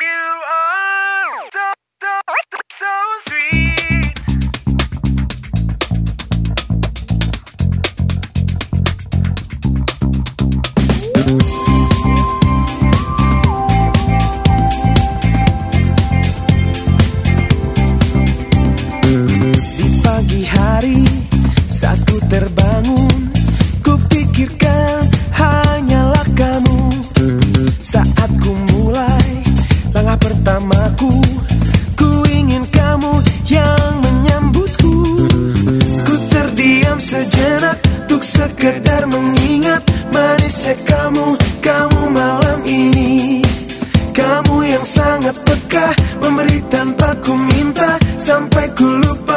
you are so, so, so sweet. bisa kamu, kamu malam ini. Kamu yang sangat peka Memberi tanpa ku minta Sampai ku lupa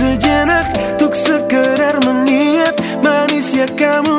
sejenak tuk sekedar mengingat manisnya kamu.